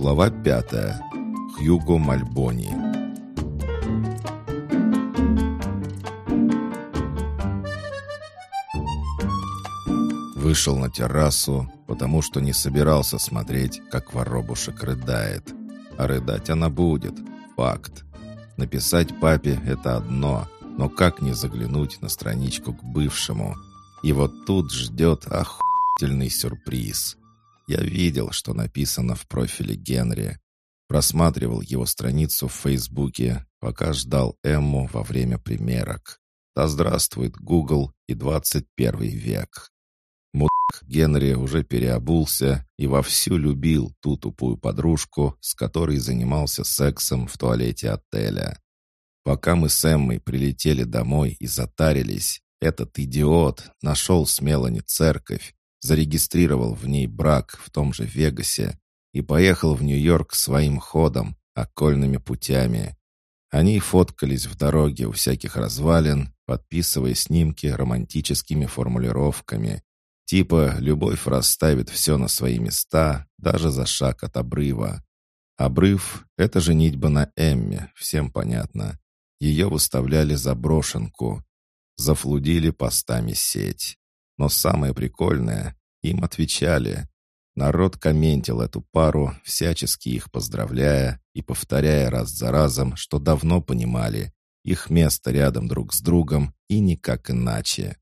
Глава пятая. Хьюго Мальбони. Вышел на террасу, потому что не собирался смотреть, как воробушек рыдает. А рыдать она будет. Факт. Написать папе — это одно, но как не заглянуть на страничку к бывшему? И вот тут ждет охуительный сюрприз. Я видел, что написано в профиле Генри. Просматривал его страницу в Фейсбуке, пока ждал Эмму во время примерок. Да здравствует Google и 21 век. Мудак Генри уже переобулся и вовсю любил ту тупую подружку, с которой занимался сексом в туалете отеля. Пока мы с Эммой прилетели домой и затарились, этот идиот нашел с Мелани церковь, зарегистрировал в ней брак в том же Вегасе и поехал в Нью-Йорк своим ходом, окольными путями. Они фоткались в дороге у всяких развалин, подписывая снимки романтическими формулировками. Типа «любовь расставит все на свои места, даже за шаг от обрыва». Обрыв — это женитьба на Эмме, всем понятно. Ее выставляли за брошенку. Зафлудили постами сеть. Но самое прикольное, им отвечали. Народ комментил эту пару, всячески их поздравляя и повторяя раз за разом, что давно понимали, их место рядом друг с другом и никак иначе.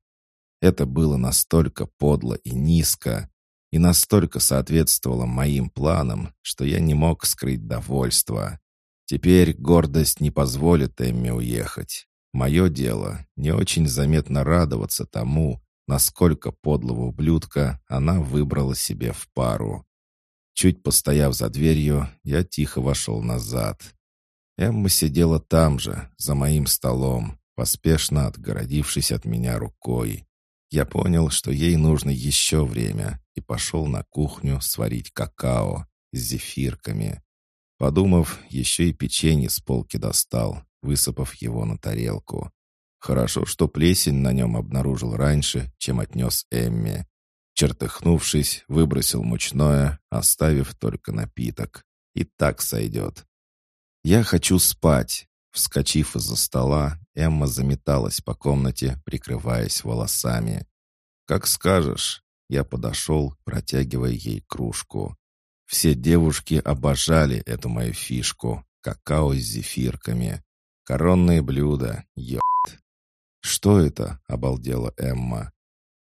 Это было настолько подло и низко, и настолько соответствовало моим планам, что я не мог скрыть довольство. Теперь гордость не позволит Эмме уехать. Мое дело не очень заметно радоваться тому, насколько подлого ублюдка она выбрала себе в пару. Чуть постояв за дверью, я тихо вошел назад. Эмма сидела там же, за моим столом, поспешно отгородившись от меня рукой. Я понял, что ей нужно еще время, и пошел на кухню сварить какао с зефирками. Подумав, еще и печенье с полки достал, высыпав его на тарелку. Хорошо, что плесень на нем обнаружил раньше, чем отнес Эмми. Чертыхнувшись, выбросил мучное, оставив только напиток. И так сойдет. «Я хочу спать!» Вскочив из-за стола, Эмма заметалась по комнате, прикрываясь волосами. «Как скажешь!» Я подошел, протягивая ей кружку. Все девушки обожали эту мою фишку — какао с зефирками. Коронные блюда, ё «Что это?» — обалдела Эмма.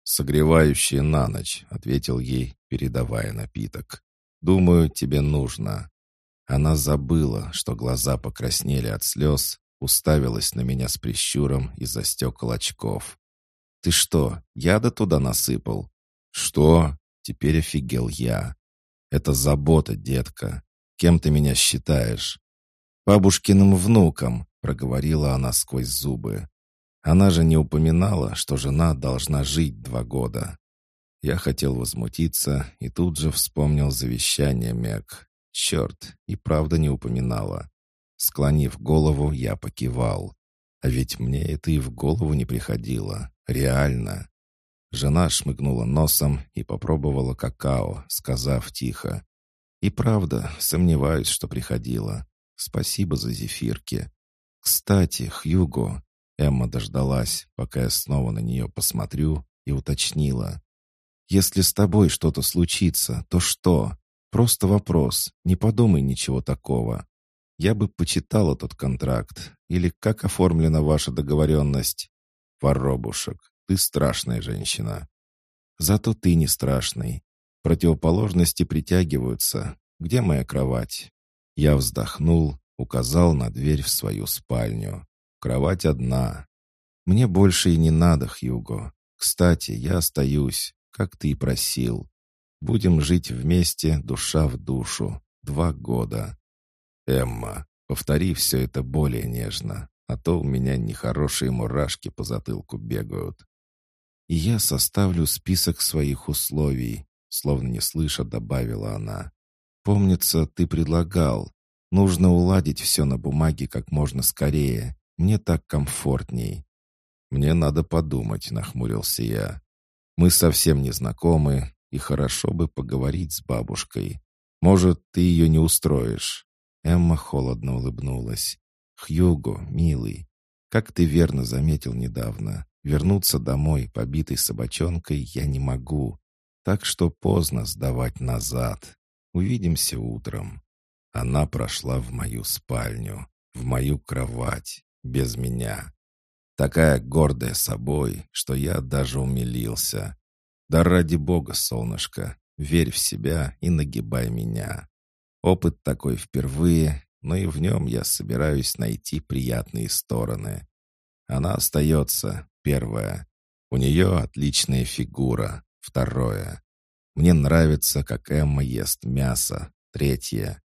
«Согревающее на ночь», — ответил ей, передавая напиток. «Думаю, тебе нужно». Она забыла, что глаза покраснели от слез, уставилась на меня с прищуром из-за стекол очков. «Ты что, яда туда насыпал?» «Что?» — теперь офигел я. «Это забота, детка. Кем ты меня считаешь?» «Бабушкиным внуком», — проговорила она сквозь зубы. Она же не упоминала, что жена должна жить два года. Я хотел возмутиться и тут же вспомнил завещание Мэг. Черт, и правда не упоминала. Склонив голову, я покивал. А ведь мне это и в голову не приходило. Реально. Жена шмыгнула носом и попробовала какао, сказав тихо. «И правда, сомневаюсь, что приходила. Спасибо за зефирки. Кстати, Хьюго, Эмма дождалась, пока я снова на нее посмотрю, и уточнила. «Если с тобой что-то случится, то что? Просто вопрос, не подумай ничего такого. Я бы почитала тот контракт. Или как оформлена ваша договоренность?» «Воробушек, ты страшная женщина». «Зато ты не страшный. Противоположности притягиваются. Где моя кровать?» Я вздохнул, указал на дверь в свою спальню. Кровать одна. Мне больше и не надо, Хьюго. Кстати, я остаюсь, как ты и просил. Будем жить вместе, душа в душу. Два года. Эмма, повтори все это более нежно, а то у меня нехорошие мурашки по затылку бегают. И я составлю список своих условий, словно не слыша, добавила она. Помнится, ты предлагал. Нужно уладить все на бумаге как можно скорее. Мне так комфортней». «Мне надо подумать», — нахмурился я. «Мы совсем не знакомы, и хорошо бы поговорить с бабушкой. Может, ты ее не устроишь?» Эмма холодно улыбнулась. «Хьюго, милый, как ты верно заметил недавно, вернуться домой, побитой собачонкой, я не могу. Так что поздно сдавать назад. Увидимся утром». Она прошла в мою спальню, в мою кровать, без меня. Такая гордая собой, что я даже умилился. Да ради бога, солнышко, верь в себя и нагибай меня. Опыт такой впервые, но и в нем я собираюсь найти приятные стороны. Она остается, первое. У нее отличная фигура, второе. Мне нравится, как Эмма ест мясо, третье.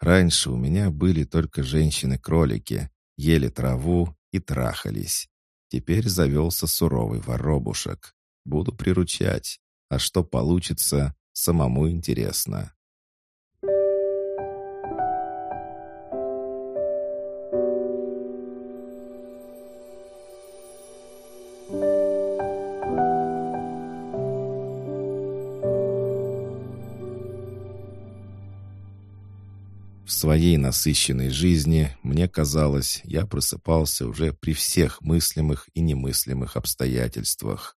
Раньше у меня были только женщины-кролики, ели траву и трахались. Теперь завелся суровый воробушек. Буду приручать. А что получится, самому интересно. Своей насыщенной жизни, мне казалось, я просыпался уже при всех мыслимых и немыслимых обстоятельствах.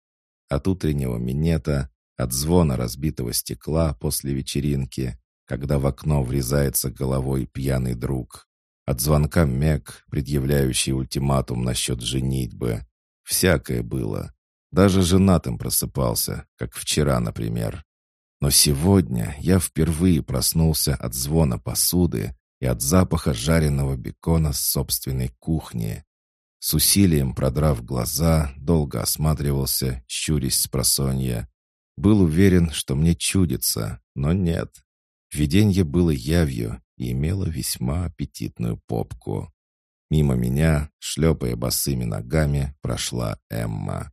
От утреннего минета, от звона разбитого стекла после вечеринки, когда в окно врезается головой пьяный друг, от звонка Мэг, предъявляющий ультиматум насчет женитьбы. Всякое было. Даже женатым просыпался, как вчера, например. Но сегодня я впервые проснулся от звона посуды и от запаха жареного бекона с собственной кухни. С усилием продрав глаза, долго осматривался, щурясь с просонья. Был уверен, что мне чудится, но нет. Виденье было явью и имело весьма аппетитную попку. Мимо меня, шлепая босыми ногами, прошла Эмма.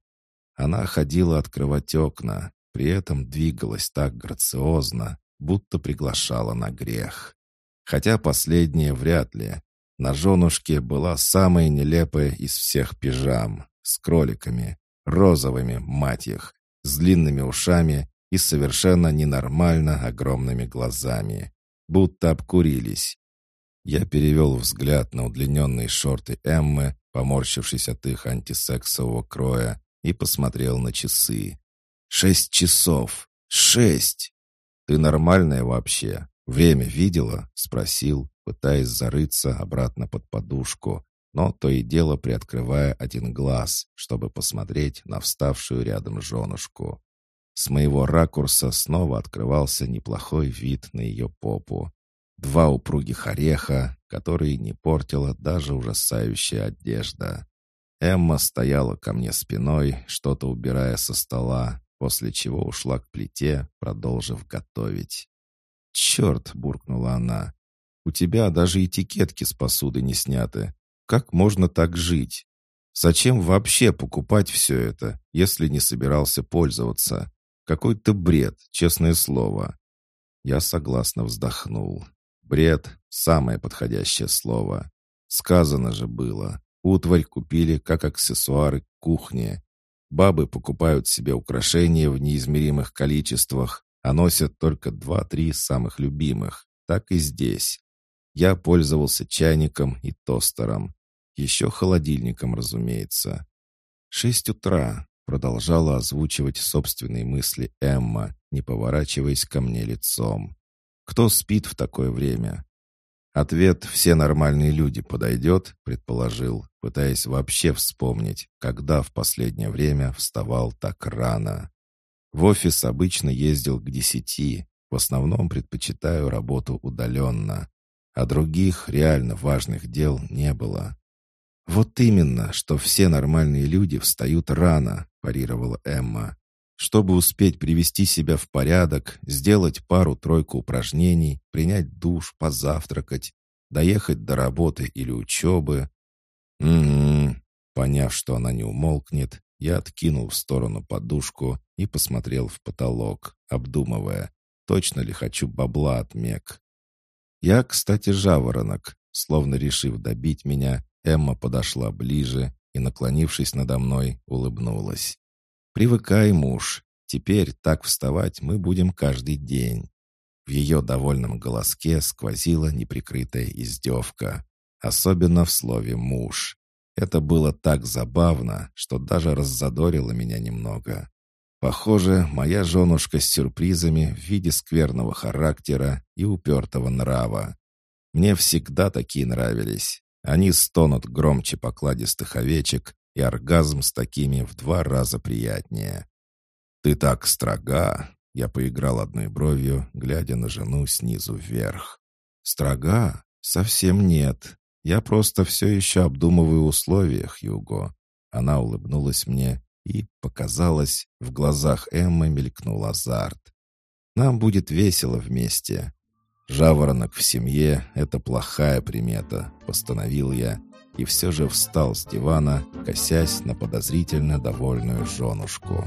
Она ходила открывать окна, при этом двигалась так грациозно, будто приглашала на грех. Хотя последнее вряд ли. На женушке была самая нелепая из всех пижам, с кроликами, розовыми, мать их, с длинными ушами и совершенно ненормально огромными глазами, будто обкурились. Я перевел взгляд на удлиненные шорты Эммы, поморщившись от их антисексового кроя, и посмотрел на часы. Шесть часов. Шесть! Ты нормальная вообще? Время видела? Спросил, пытаясь зарыться обратно под подушку, но то и дело приоткрывая один глаз, чтобы посмотреть на вставшую рядом женушку. С моего ракурса снова открывался неплохой вид на ее попу. Два упругих ореха, которые не портила даже ужасающая одежда. Эмма стояла ко мне спиной, что-то убирая со стола, после чего ушла к плите, продолжив готовить. «Черт!» — буркнула она. «У тебя даже этикетки с посуды не сняты. Как можно так жить? Зачем вообще покупать все это, если не собирался пользоваться? Какой-то бред, честное слово». Я согласно вздохнул. Бред — самое подходящее слово. Сказано же было. Утварь купили как аксессуары к кухне. Бабы покупают себе украшения в неизмеримых количествах, а носят только два-три самых любимых. Так и здесь. Я пользовался чайником и тостером. Еще холодильником, разумеется. «Шесть утра», — продолжала озвучивать собственные мысли Эмма, не поворачиваясь ко мне лицом. «Кто спит в такое время? Ответ «все нормальные люди» подойдет, предположил, пытаясь вообще вспомнить, когда в последнее время вставал так рано. В офис обычно ездил к десяти, в основном предпочитаю работу удаленно, а других реально важных дел не было. «Вот именно, что все нормальные люди встают рано», – парировала Эмма чтобы успеть привести себя в порядок, сделать пару-тройку упражнений, принять душ, позавтракать, доехать до работы или учебы. Угу. Поняв, что она не умолкнет, я откинул в сторону подушку и посмотрел в потолок, обдумывая, точно ли хочу бабла от Мек. Я, кстати, жаворонок. Словно решив добить меня, Эмма подошла ближе и, наклонившись надо мной, улыбнулась. «Привыкай, муж. Теперь так вставать мы будем каждый день». В ее довольном голоске сквозила неприкрытая издевка. Особенно в слове «муж». Это было так забавно, что даже раззадорило меня немного. Похоже, моя женушка с сюрпризами в виде скверного характера и упертого нрава. Мне всегда такие нравились. Они стонут громче покладистых овечек, и оргазм с такими в два раза приятнее. «Ты так строга!» — я поиграл одной бровью, глядя на жену снизу вверх. «Строга? Совсем нет. Я просто все еще обдумываю условия, Хьюго». Она улыбнулась мне, и, показалось, в глазах Эммы мелькнул азарт. «Нам будет весело вместе. Жаворонок в семье — это плохая примета», — постановил я, и все же встал с дивана, косясь на подозрительно довольную женушку.